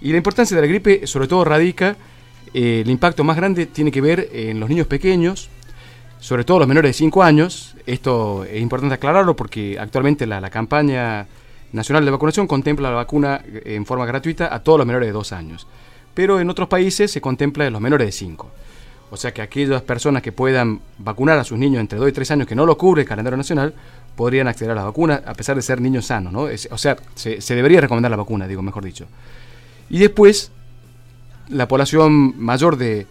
Y la importancia de la gripe sobre todo radica, eh, el impacto más grande tiene que ver en los niños pequeños, sobre todo los menores de 5 años. Esto es importante aclararlo porque actualmente la, la campaña nacional de vacunación contempla la vacuna eh, en forma gratuita a todos los menores de 2 años. Pero en otros países se contempla en los menores de 5. O sea que aquellas personas que puedan vacunar a sus niños entre 2 y 3 años que no lo cubre el calendario nacional, podrían acceder a la vacuna a pesar de ser niños sanos, ¿no? o sea, se, se, debería recomendar la vacuna, digo, mejor dicho. Y después, la población mayor de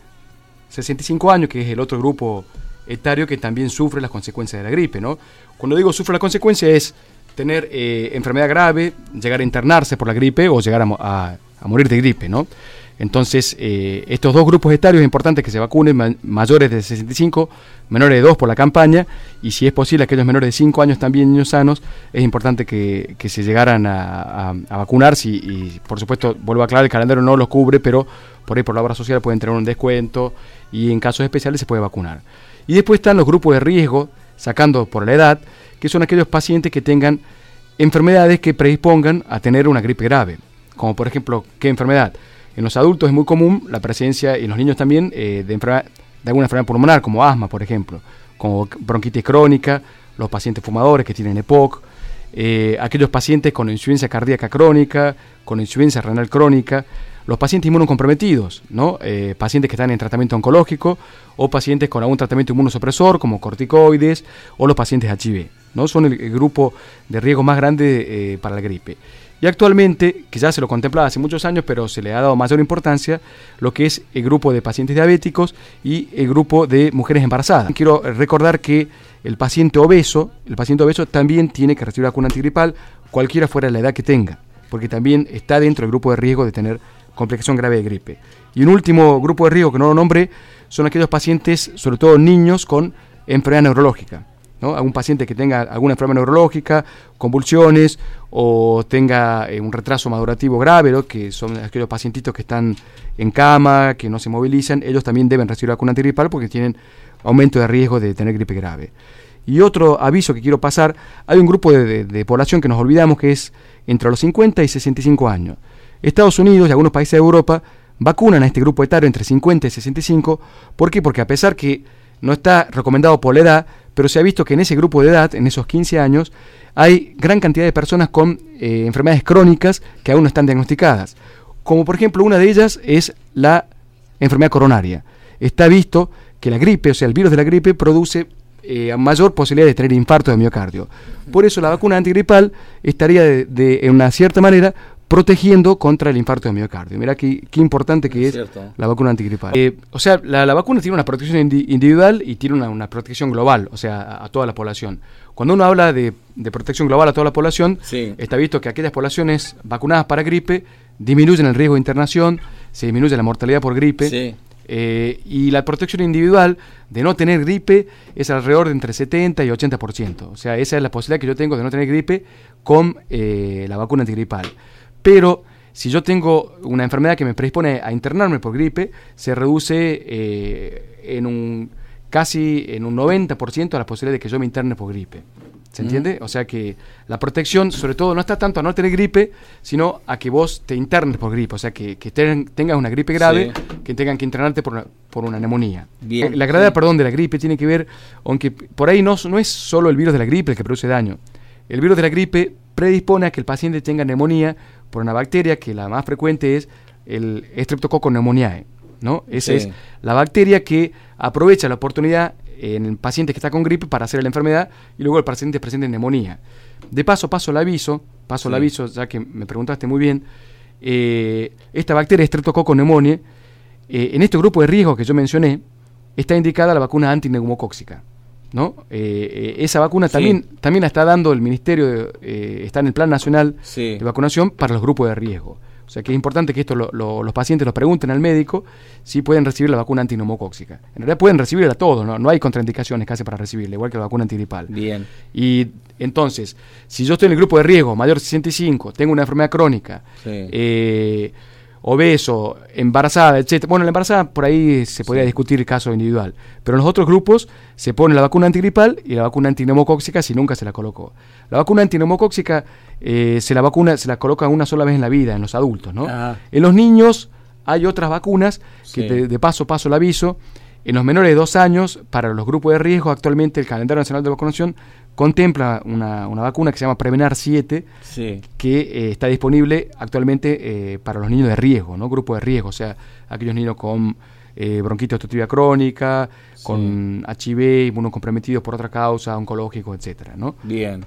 65 años, que es el otro grupo etario que también sufre las consecuencias de la gripe, ¿no? Cuando digo sufre la consecuencia es tener eh, enfermedad grave, llegar a internarse por la gripe o llegar a, a morir de gripe, ¿no? Entonces, eh, estos dos grupos etarios es importante que se vacunen, ma mayores de 65, menores de 2 por la campaña, y si es posible aquellos menores de 5 años también, niños sanos, es importante que, que se llegaran a, a, vacunarse y, por supuesto, vuelvo a aclarar, el calendario no los cubre, pero por ahí por la obra social pueden tener un descuento y en casos especiales se puede vacunar. Y después están los grupos de riesgo, sacando por la edad, que son aquellos pacientes que tengan enfermedades que predispongan a tener una gripe grave, como por ejemplo, ¿qué enfermedad? En los adultos es muy común la presencia, y en los niños también, eh, de, alguna enfermedad pulmonar, como asma, por ejemplo, como bronquitis crónica, los pacientes fumadores que tienen EPOC, eh, aquellos pacientes con insuficiencia cardíaca crónica, con insuficiencia renal crónica, los pacientes inmunocomprometidos, ¿no? Eh, pacientes que están en tratamiento oncológico o pacientes con algún tratamiento inmunosupresor como corticoides o los pacientes HIV. ¿no? Son el, grupo de riesgo más grande eh, para la gripe. Y actualmente, que ya se lo contemplaba hace muchos años, pero se le ha dado mayor importancia, lo que es el grupo de pacientes diabéticos y el grupo de mujeres embarazadas. Quiero recordar que el paciente obeso, el paciente obeso también tiene que recibir vacuna antigripal, cualquiera fuera la edad que tenga, porque también está dentro del grupo de riesgo de tener complicación grave de gripe. Y un último grupo de riesgo que no lo nombré son aquellos pacientes, sobre todo niños, con enfermedad neurológica. ¿no? Algún paciente que tenga alguna enfermedad neurológica, convulsiones o tenga eh, un retraso madurativo grave, ¿no? que son aquellos pacientitos que están en cama, que no se movilizan, ellos también deben recibir vacuna antigripal porque tienen aumento de riesgo de tener gripe grave. Y otro aviso que quiero pasar, hay un grupo de, de, de población que nos olvidamos que es entre los 50 y 65 años. Estados Unidos y algunos países de Europa vacunan a este grupo etario entre 50 y 65. ¿Por qué? Porque a pesar que no está recomendado por la edad, pero se ha visto que en ese grupo de edad, en esos 15 años, hay gran cantidad de personas con eh, enfermedades crónicas que aún no están diagnosticadas. Como por ejemplo una de ellas es la enfermedad coronaria. Está visto que la gripe, o sea, el virus de la gripe, produce eh, mayor posibilidad de tener infarto de miocardio. Por eso la vacuna antigripal estaría de, de, en una cierta manera protegiendo contra el infarto de miocardio. Mira qué, qué importante que es, es la vacuna antigripal. Eh, o sea, la, la, vacuna tiene una protección indi individual y tiene una, una, protección global, o sea, a, a, toda la población. Cuando uno habla de, de protección global a toda la población, sí. está visto que aquellas poblaciones vacunadas para gripe disminuyen el riesgo de internación, se disminuye la mortalidad por gripe. Sí. Eh, y la protección individual de no tener gripe es alrededor de entre 70 y 80%. O sea, esa es la posibilidad que yo tengo de no tener gripe con eh, la vacuna antigripal. Pero si yo tengo una enfermedad que me predispone a internarme por gripe, se reduce eh, en un casi en un 90% a la posibilidad de que yo me interne por gripe. ¿Se entiende? Mm. O sea que la protección, sobre todo, no está tanto a no tener gripe, sino a que vos te internes por gripe. O sea, que, que ten, tengas una gripe grave, sí. que tengan que internarte por una, por una neumonía. Bien, la gravedad, sí. perdón, de la gripe tiene que ver, aunque por ahí no, no es solo el virus de la gripe el que produce daño. El virus de la gripe predispone a que el paciente tenga neumonía por una bacteria que la más frecuente es el Streptococcus pneumoniae. ¿no? Esa sí. es la bacteria que aprovecha la oportunidad en el paciente que está con gripe para hacer la enfermedad y luego el paciente presente neumonía. De paso, paso el aviso, paso sí. el aviso, ya que me preguntaste muy bien, eh, esta bacteria Streptococcus pneumoniae, eh, en este grupo de riesgo que yo mencioné, está indicada la vacuna antineumocóxica. ¿No? Eh, eh, esa vacuna sí. también, también la está dando el Ministerio, de, eh, está en el Plan Nacional sí. de Vacunación para los grupos de riesgo. O sea que es importante que esto lo, lo, los pacientes lo pregunten al médico si pueden recibir la vacuna antineumocóxica. En realidad pueden recibirla todos, ¿no? no hay contraindicaciones casi para recibirla, igual que la vacuna antigripal. Bien. Y entonces, si yo estoy en el grupo de riesgo, mayor de 65, tengo una enfermedad crónica, sí. eh, obeso, embarazada, etc. Bueno, la embarazada por ahí se podría discutir el caso individual, pero en los otros grupos se pone la vacuna antigripal y la vacuna antineumocóxica si nunca se la colocó. La vacuna antineumocóxica eh, se la vacuna se la coloca una sola vez en la vida en los adultos, ¿no? En los niños hay otras vacunas que de, paso paso el aviso. En los menores de dos años, para los grupos de riesgo, actualmente el calendario nacional de vacunación contempla una, vacuna que se llama Prevenar 7, que eh, está disponible actualmente eh, para los niños de riesgo, ¿no? Grupo de riesgo, o sea, aquellos niños con eh, bronquitis obstructiva crónica, con HIV, comprometidos por otra causa, oncológico, etcétera, ¿no? Bien.